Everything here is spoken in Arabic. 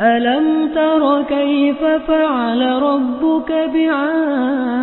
ألم تر كيف فعل ربك بعاد؟